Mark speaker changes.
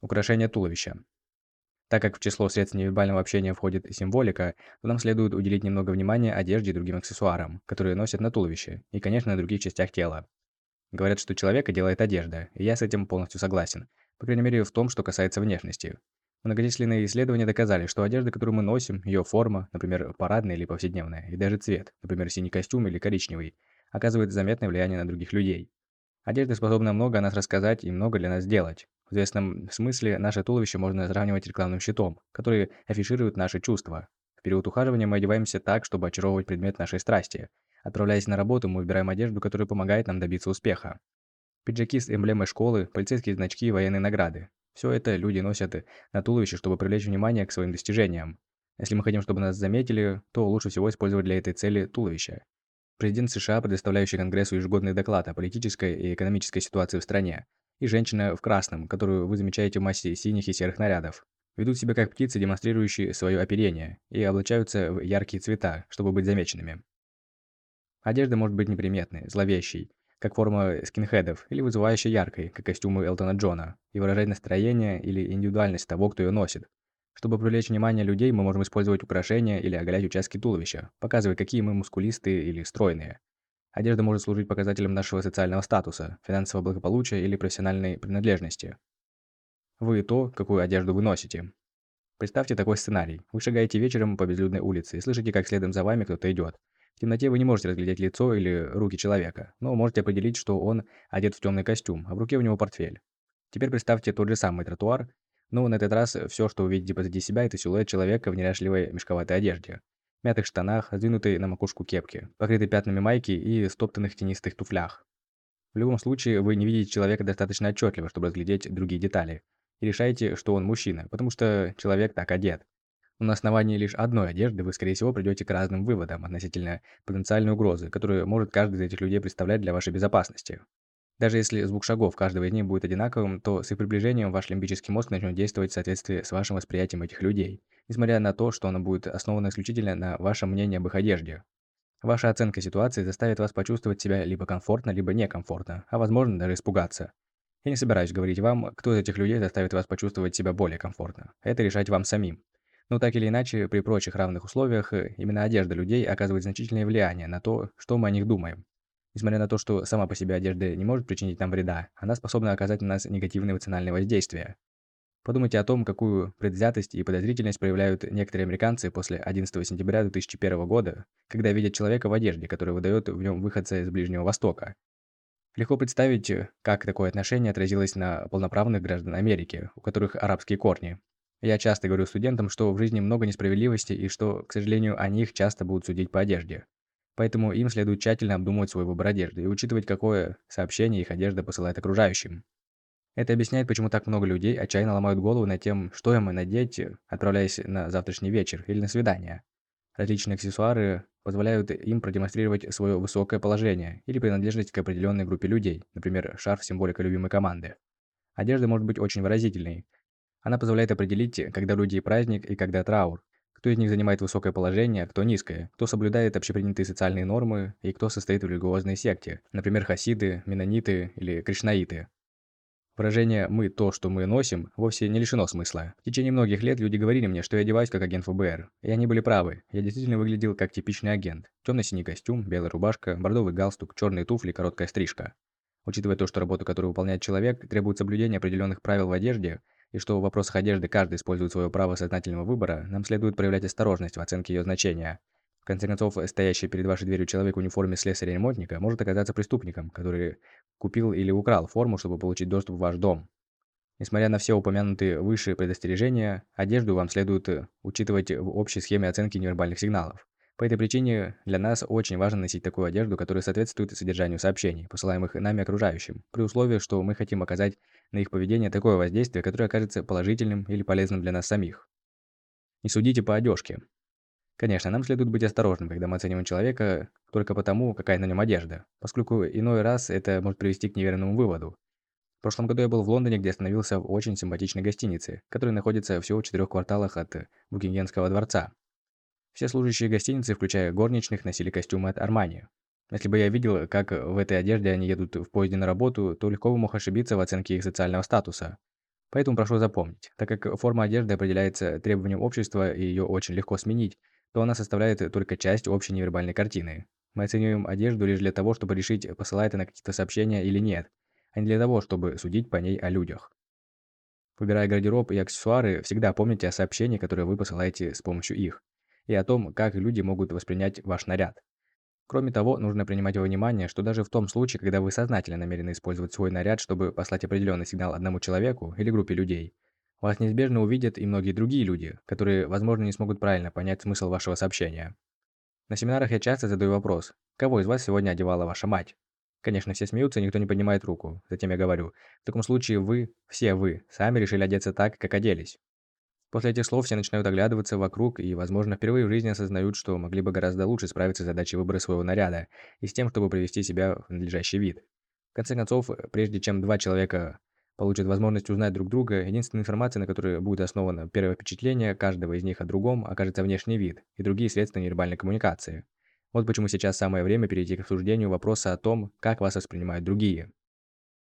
Speaker 1: Украшение туловища. Так как в число средств невербального общения входит символика, то нам следует уделить немного внимания одежде и другим аксессуарам, которые носят на туловище, и, конечно, на других частях тела. Говорят, что человека делает одежда, и я с этим полностью согласен, по крайней мере в том, что касается внешности. Многочисленные исследования доказали, что одежда, которую мы носим, ее форма, например, парадная или повседневная, и даже цвет, например, синий костюм или коричневый, оказывает заметное влияние на других людей. Одежда способна много о нас рассказать и много для нас сделать. В известном смысле наше туловище можно сравнивать рекламным щитом, который афиширует наши чувства. В период ухаживания мы одеваемся так, чтобы очаровывать предмет нашей страсти. Отправляясь на работу, мы выбираем одежду, которая помогает нам добиться успеха. Пиджаки с эмблемой школы, полицейские значки и военные награды. Все это люди носят на туловище, чтобы привлечь внимание к своим достижениям. Если мы хотим, чтобы нас заметили, то лучше всего использовать для этой цели туловище. Президент США, предоставляющий Конгрессу ежегодный доклад о политической и экономической ситуации в стране, и женщина в красном, которую вы замечаете в массе синих и серых нарядов. Ведут себя как птицы, демонстрирующие свое оперение, и облачаются в яркие цвета, чтобы быть замеченными. Одежда может быть неприметной, зловещей, как форма скинхедов, или вызывающей яркой, как костюмы Элтона Джона, и выражать настроение или индивидуальность того, кто ее носит. Чтобы привлечь внимание людей, мы можем использовать украшения или оголять участки туловища, показывая, какие мы мускулистые или стройные. Одежда может служить показателем нашего социального статуса, финансового благополучия или профессиональной принадлежности. Вы то, какую одежду вы носите. Представьте такой сценарий. Вы шагаете вечером по безлюдной улице и слышите, как следом за вами кто-то идет. В темноте вы не можете разглядеть лицо или руки человека, но можете определить, что он одет в темный костюм, а в руке у него портфель. Теперь представьте тот же самый тротуар, но на этот раз все, что вы видите позади себя, это силуэт человека в неряшливой мешковатой одежде мятых штанах, сдвинутой на макушку кепки, покрытой пятнами майки и стоптанных тенистых туфлях. В любом случае, вы не видите человека достаточно отчетливо, чтобы разглядеть другие детали, и решаете, что он мужчина, потому что человек так одет. Но на основании лишь одной одежды вы, скорее всего, придете к разным выводам относительно потенциальной угрозы, которую может каждый из этих людей представлять для вашей безопасности. Даже если звук шагов каждого из них будет одинаковым, то с их приближением ваш лимбический мозг начнет действовать в соответствии с вашим восприятием этих людей, несмотря на то, что оно будет основано исключительно на вашем мнении об их одежде. Ваша оценка ситуации заставит вас почувствовать себя либо комфортно, либо некомфортно, а возможно даже испугаться. Я не собираюсь говорить вам, кто из этих людей заставит вас почувствовать себя более комфортно. Это решать вам самим. Но так или иначе, при прочих равных условиях, именно одежда людей оказывает значительное влияние на то, что мы о них думаем. Несмотря на то, что сама по себе одежда не может причинить нам вреда, она способна оказать на нас негативное эмоциональное воздействие. Подумайте о том, какую предвзятость и подозрительность проявляют некоторые американцы после 11 сентября 2001 года, когда видят человека в одежде, который выдает в нем выходца из Ближнего Востока. Легко представить, как такое отношение отразилось на полноправных граждан Америки, у которых арабские корни. Я часто говорю студентам, что в жизни много несправедливости и что, к сожалению, о них часто будут судить по одежде. Поэтому им следует тщательно обдумывать свой выбор одежды и учитывать, какое сообщение их одежда посылает окружающим. Это объясняет, почему так много людей отчаянно ломают голову над тем, что им надеть, отправляясь на завтрашний вечер или на свидание. Различные аксессуары позволяют им продемонстрировать свое высокое положение или принадлежность к определенной группе людей, например, шарф – символика любимой команды. Одежда может быть очень выразительной. Она позволяет определить, когда люди праздник и когда траур, кто из них занимает высокое положение, а кто низкое, кто соблюдает общепринятые социальные нормы и кто состоит в религиозной секте, например, хасиды, менониты или кришнаиты. Выражение «мы то, что мы носим» вовсе не лишено смысла. В течение многих лет люди говорили мне, что я одеваюсь как агент ФБР. И они были правы. Я действительно выглядел как типичный агент. Темно-синий костюм, белая рубашка, бордовый галстук, черные туфли, короткая стрижка. Учитывая то, что работу, которую выполняет человек, требует соблюдения определенных правил в одежде, и что в вопросах одежды каждый использует свое право сознательного выбора, нам следует проявлять осторожность в оценке ее значения. В конце концов, стоящий перед вашей дверью человек в униформе слесаря-ремонтника может оказаться преступником, который купил или украл форму, чтобы получить доступ в ваш дом. Несмотря на все упомянутые выше предостережения, одежду вам следует учитывать в общей схеме оценки невербальных сигналов. По этой причине для нас очень важно носить такую одежду, которая соответствует содержанию сообщений, посылаемых нами окружающим, при условии, что мы хотим оказать на их поведение такое воздействие, которое окажется положительным или полезным для нас самих. Не судите по одежке. Конечно, нам следует быть осторожным, когда мы оцениваем человека только потому, какая на нем одежда, поскольку иной раз это может привести к неверному выводу. В прошлом году я был в Лондоне, где остановился в очень симпатичной гостинице, которая находится всего в четырех кварталах от Букингемского дворца. Все служащие гостиницы, включая горничных, носили костюмы от Армани. Если бы я видел, как в этой одежде они едут в поезде на работу, то легко бы мог ошибиться в оценке их социального статуса. Поэтому прошу запомнить, так как форма одежды определяется требованием общества и ее очень легко сменить, то она составляет только часть общей невербальной картины. Мы оцениваем одежду лишь для того, чтобы решить, посылает она какие-то сообщения или нет, а не для того, чтобы судить по ней о людях. Выбирая гардероб и аксессуары, всегда помните о сообщении, которое вы посылаете с помощью их, и о том, как люди могут воспринять ваш наряд. Кроме того, нужно принимать во внимание, что даже в том случае, когда вы сознательно намерены использовать свой наряд, чтобы послать определенный сигнал одному человеку или группе людей, вас неизбежно увидят и многие другие люди, которые, возможно, не смогут правильно понять смысл вашего сообщения. На семинарах я часто задаю вопрос, кого из вас сегодня одевала ваша мать? Конечно, все смеются, никто не поднимает руку. Затем я говорю, в таком случае вы, все вы, сами решили одеться так, как оделись. После этих слов все начинают оглядываться вокруг и, возможно, впервые в жизни осознают, что могли бы гораздо лучше справиться с задачей выбора своего наряда и с тем, чтобы привести себя в надлежащий вид. В конце концов, прежде чем два человека получат возможность узнать друг друга, единственной информацией, на которой будет основано первое впечатление каждого из них о другом, окажется внешний вид и другие средства невербальной коммуникации. Вот почему сейчас самое время перейти к обсуждению вопроса о том, как вас воспринимают другие.